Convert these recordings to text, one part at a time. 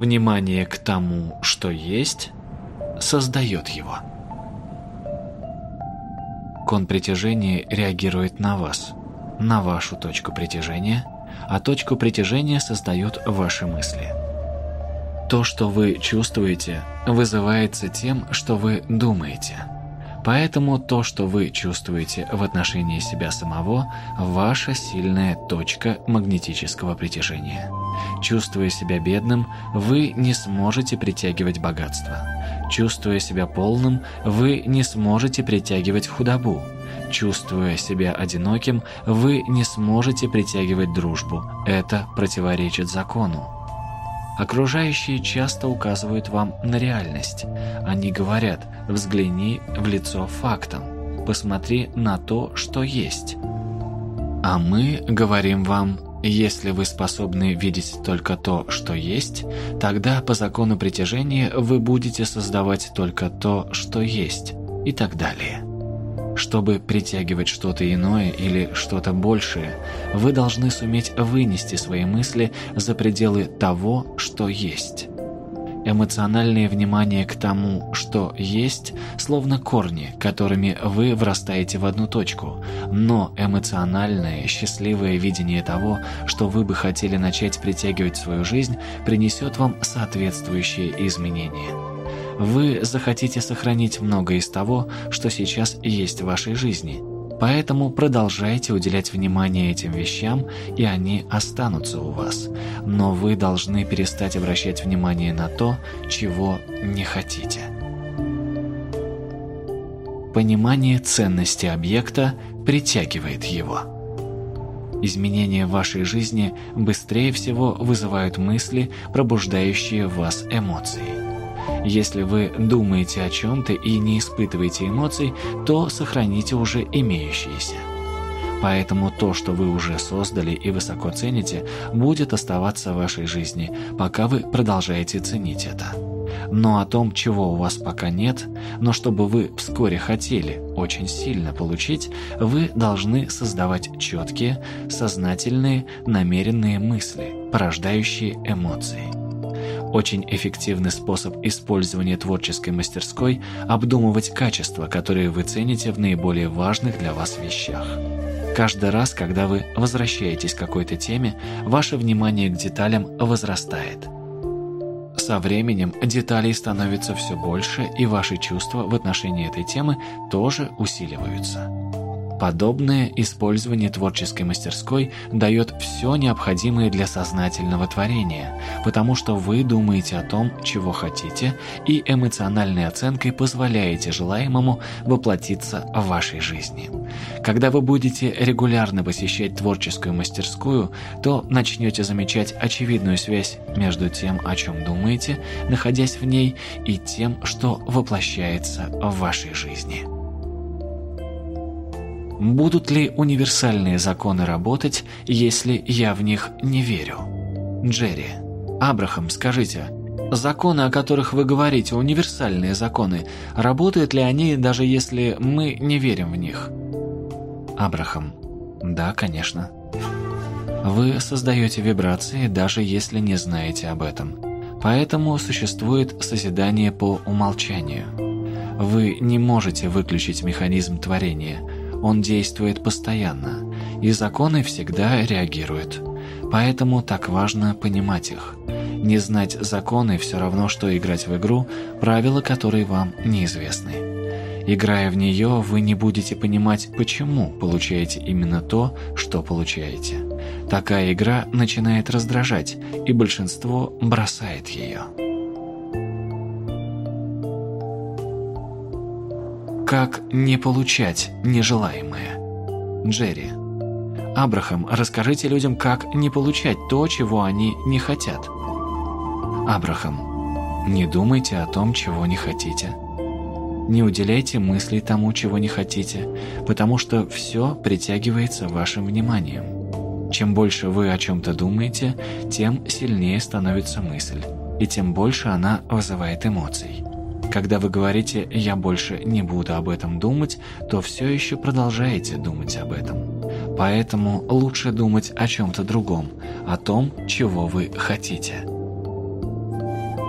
Внимание к тому, что есть, создает его. Кон притяжения реагирует на вас, на вашу точку притяжения, а точку притяжения создают ваши мысли. То, что вы чувствуете, вызывается тем, что вы думаете. Поэтому то, что вы чувствуете в отношении себя самого, ваша сильная точка магнетического притяжения. Чувствуя себя бедным, вы не сможете притягивать богатство. Чувствуя себя полным, вы не сможете притягивать худобу. Чувствуя себя одиноким, вы не сможете притягивать дружбу. Это противоречит закону. Окружающие часто указывают вам на реальность. Они говорят «взгляни в лицо фактам», «посмотри на то, что есть». А мы говорим вам если вы способны видеть только то, что есть, тогда по закону притяжения вы будете создавать только то, что есть, и так далее. Чтобы притягивать что-то иное или что-то большее, вы должны суметь вынести свои мысли за пределы того, что есть. Эмоциональное внимание к тому, что есть, словно корни, которыми вы врастаете в одну точку, но эмоциональное, счастливое видение того, что вы бы хотели начать притягивать в свою жизнь, принесет вам соответствующие изменения. Вы захотите сохранить многое из того, что сейчас есть в вашей жизни – Поэтому продолжайте уделять внимание этим вещам, и они останутся у вас. Но вы должны перестать обращать внимание на то, чего не хотите. Понимание ценности объекта притягивает его. Изменения в вашей жизни быстрее всего вызывают мысли, пробуждающие в вас эмоции. Если вы думаете о чем-то и не испытываете эмоций, то сохраните уже имеющиеся. Поэтому то, что вы уже создали и высоко цените, будет оставаться в вашей жизни, пока вы продолжаете ценить это. Но о том, чего у вас пока нет, но чтобы вы вскоре хотели очень сильно получить, вы должны создавать четкие, сознательные, намеренные мысли, порождающие эмоции. Очень эффективный способ использования творческой мастерской – обдумывать качества, которые вы цените в наиболее важных для вас вещах. Каждый раз, когда вы возвращаетесь к какой-то теме, ваше внимание к деталям возрастает. Со временем деталей становится все больше, и ваши чувства в отношении этой темы тоже усиливаются. Подобное использование творческой мастерской дает все необходимое для сознательного творения, потому что вы думаете о том, чего хотите, и эмоциональной оценкой позволяете желаемому воплотиться в вашей жизни. Когда вы будете регулярно посещать творческую мастерскую, то начнете замечать очевидную связь между тем, о чем думаете, находясь в ней, и тем, что воплощается в вашей жизни. Будут ли универсальные законы работать, если я в них не верю? Джерри. Абрахам, скажите, законы, о которых вы говорите, универсальные законы, работают ли они, даже если мы не верим в них? Абрахам. Да, конечно. Вы создаете вибрации, даже если не знаете об этом. Поэтому существует созидание по умолчанию. Вы не можете выключить механизм творения – он действует постоянно, и законы всегда реагируют. Поэтому так важно понимать их. Не знать законы все равно, что играть в игру, правила которой вам неизвестны. Играя в нее, вы не будете понимать, почему получаете именно то, что получаете. Такая игра начинает раздражать, и большинство бросает ее. Как не получать нежелаемое? Джерри. Абрахам, расскажите людям, как не получать то, чего они не хотят. Абрахам. Не думайте о том, чего не хотите. Не уделяйте мысли тому, чего не хотите, потому что все притягивается вашим вниманием. Чем больше вы о чем-то думаете, тем сильнее становится мысль, и тем больше она вызывает эмоций. Когда вы говорите «я больше не буду об этом думать», то все еще продолжаете думать об этом. Поэтому лучше думать о чем-то другом, о том, чего вы хотите.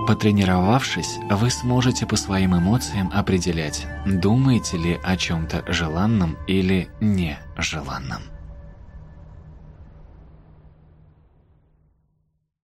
Потренировавшись, вы сможете по своим эмоциям определять, думаете ли о чем-то желанном или нежеланном.